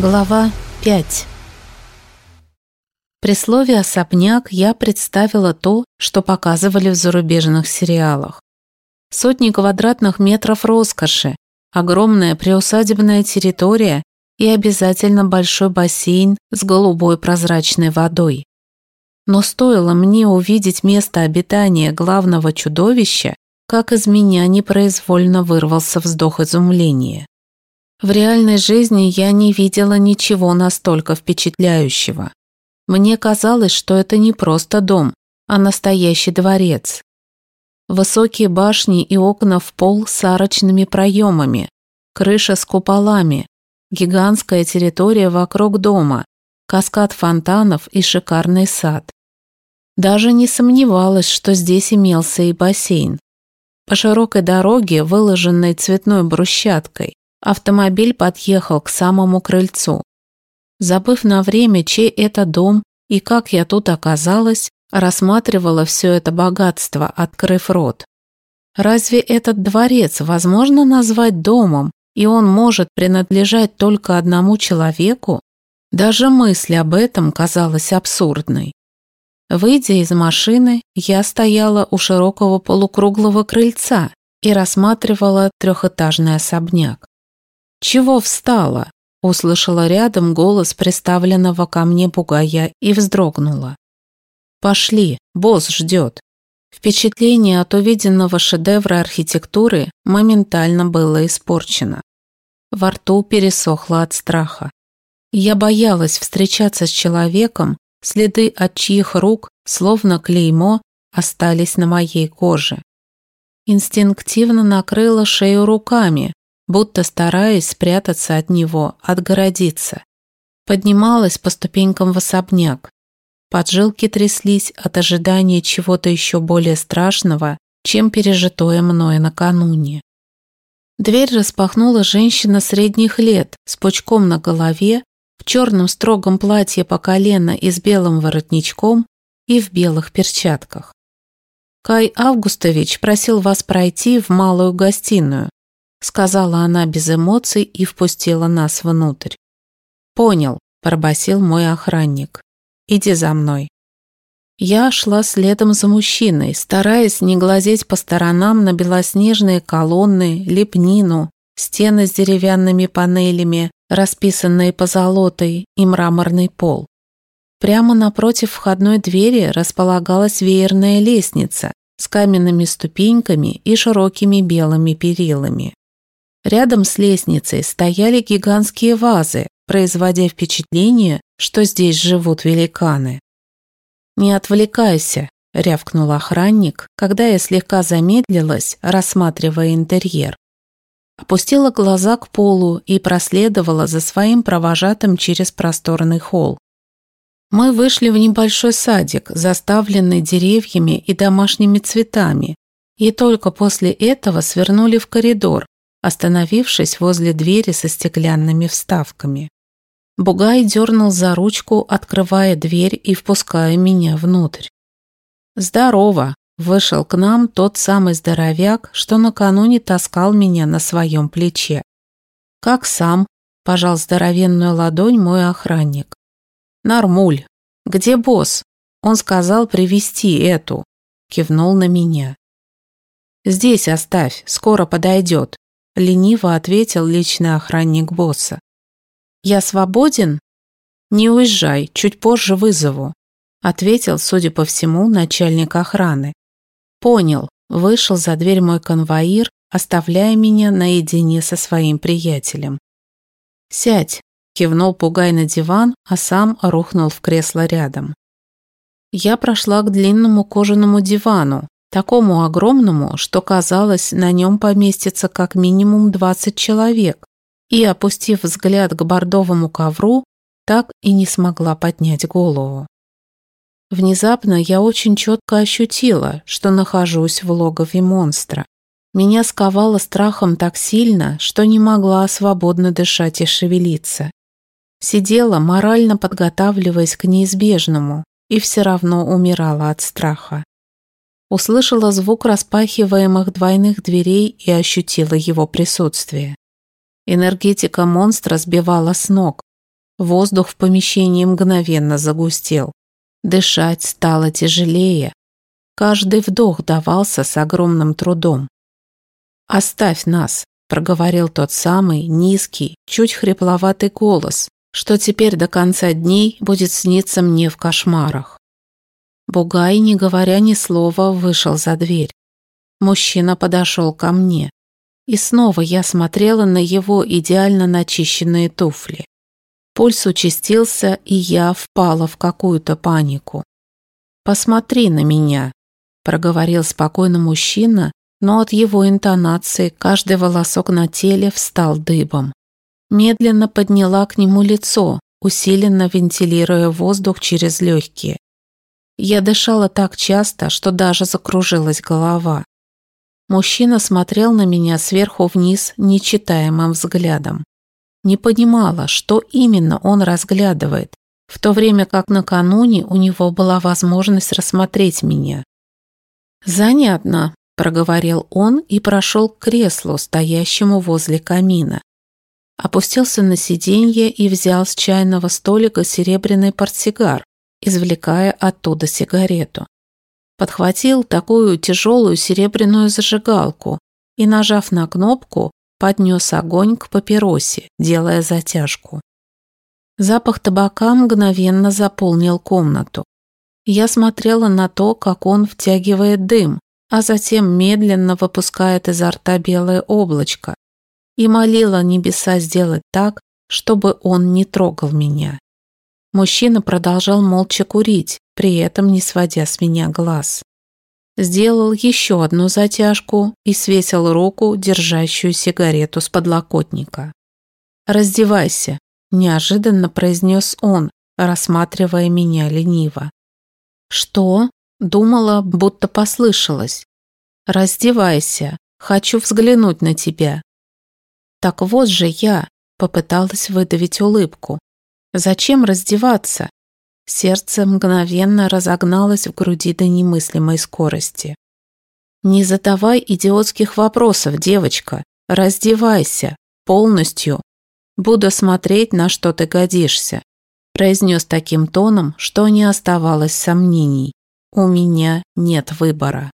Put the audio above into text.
Глава 5 При слове «особняк» я представила то, что показывали в зарубежных сериалах. Сотни квадратных метров роскоши, огромная приусадебная территория и обязательно большой бассейн с голубой прозрачной водой. Но стоило мне увидеть место обитания главного чудовища, как из меня непроизвольно вырвался вздох изумления. В реальной жизни я не видела ничего настолько впечатляющего. Мне казалось, что это не просто дом, а настоящий дворец. Высокие башни и окна в пол с арочными проемами, крыша с куполами, гигантская территория вокруг дома, каскад фонтанов и шикарный сад. Даже не сомневалась, что здесь имелся и бассейн. По широкой дороге, выложенной цветной брусчаткой, Автомобиль подъехал к самому крыльцу. Забыв на время, чей это дом и как я тут оказалась, рассматривала все это богатство, открыв рот. Разве этот дворец возможно назвать домом, и он может принадлежать только одному человеку? Даже мысль об этом казалась абсурдной. Выйдя из машины, я стояла у широкого полукруглого крыльца и рассматривала трехэтажный особняк. «Чего встала?» – услышала рядом голос приставленного ко мне бугая и вздрогнула. «Пошли, босс ждет». Впечатление от увиденного шедевра архитектуры моментально было испорчено. Во рту пересохло от страха. Я боялась встречаться с человеком, следы от чьих рук, словно клеймо, остались на моей коже. Инстинктивно накрыла шею руками, будто стараясь спрятаться от него, отгородиться. Поднималась по ступенькам в особняк. Поджилки тряслись от ожидания чего-то еще более страшного, чем пережитое мною накануне. Дверь распахнула женщина средних лет с пучком на голове, в черном строгом платье по колено и с белым воротничком и в белых перчатках. Кай Августович просил вас пройти в малую гостиную сказала она без эмоций и впустила нас внутрь. «Понял», – пробасил мой охранник. «Иди за мной». Я шла следом за мужчиной, стараясь не глазеть по сторонам на белоснежные колонны, лепнину, стены с деревянными панелями, расписанные позолотой и мраморный пол. Прямо напротив входной двери располагалась веерная лестница с каменными ступеньками и широкими белыми перилами. Рядом с лестницей стояли гигантские вазы, производя впечатление, что здесь живут великаны. «Не отвлекайся», – рявкнул охранник, когда я слегка замедлилась, рассматривая интерьер. Опустила глаза к полу и проследовала за своим провожатым через просторный холл. Мы вышли в небольшой садик, заставленный деревьями и домашними цветами, и только после этого свернули в коридор, остановившись возле двери со стеклянными вставками. Бугай дернул за ручку, открывая дверь и впуская меня внутрь. «Здорово!» – вышел к нам тот самый здоровяк, что накануне таскал меня на своем плече. «Как сам?» – пожал здоровенную ладонь мой охранник. «Нормуль! Где босс?» Он сказал привести эту. Кивнул на меня. «Здесь оставь, скоро подойдет», лениво ответил личный охранник босса. «Я свободен?» «Не уезжай, чуть позже вызову», ответил, судя по всему, начальник охраны. «Понял», вышел за дверь мой конвоир, оставляя меня наедине со своим приятелем. «Сядь», кивнул Пугай на диван, а сам рухнул в кресло рядом. Я прошла к длинному кожаному дивану, такому огромному, что казалось, на нем поместится как минимум 20 человек, и, опустив взгляд к бордовому ковру, так и не смогла поднять голову. Внезапно я очень четко ощутила, что нахожусь в логове монстра. Меня сковало страхом так сильно, что не могла свободно дышать и шевелиться. Сидела, морально подготавливаясь к неизбежному, и все равно умирала от страха. Услышала звук распахиваемых двойных дверей и ощутила его присутствие. Энергетика монстра сбивала с ног. Воздух в помещении мгновенно загустел. Дышать стало тяжелее. Каждый вдох давался с огромным трудом. «Оставь нас», – проговорил тот самый низкий, чуть хрипловатый голос, что теперь до конца дней будет сниться мне в кошмарах. Бугай, не говоря ни слова, вышел за дверь. Мужчина подошел ко мне. И снова я смотрела на его идеально начищенные туфли. Пульс участился, и я впала в какую-то панику. «Посмотри на меня», – проговорил спокойно мужчина, но от его интонации каждый волосок на теле встал дыбом. Медленно подняла к нему лицо, усиленно вентилируя воздух через легкие. Я дышала так часто, что даже закружилась голова. Мужчина смотрел на меня сверху вниз нечитаемым взглядом не понимала, что именно он разглядывает, в то время как накануне у него была возможность рассмотреть меня. «Занятно», – проговорил он и прошел к креслу, стоящему возле камина. Опустился на сиденье и взял с чайного столика серебряный портсигар, извлекая оттуда сигарету. Подхватил такую тяжелую серебряную зажигалку и, нажав на кнопку, поднес огонь к папиросе, делая затяжку. Запах табака мгновенно заполнил комнату. Я смотрела на то, как он втягивает дым, а затем медленно выпускает изо рта белое облачко, и молила небеса сделать так, чтобы он не трогал меня. Мужчина продолжал молча курить, при этом не сводя с меня глаз сделал еще одну затяжку и свесил руку, держащую сигарету с подлокотника. «Раздевайся», – неожиданно произнес он, рассматривая меня лениво. «Что?» – думала, будто послышалось. «Раздевайся, хочу взглянуть на тебя». «Так вот же я», – попыталась выдавить улыбку. «Зачем раздеваться? Сердце мгновенно разогналось в груди до немыслимой скорости. «Не задавай идиотских вопросов, девочка. Раздевайся. Полностью. Буду смотреть, на что ты годишься», произнес таким тоном, что не оставалось сомнений. «У меня нет выбора».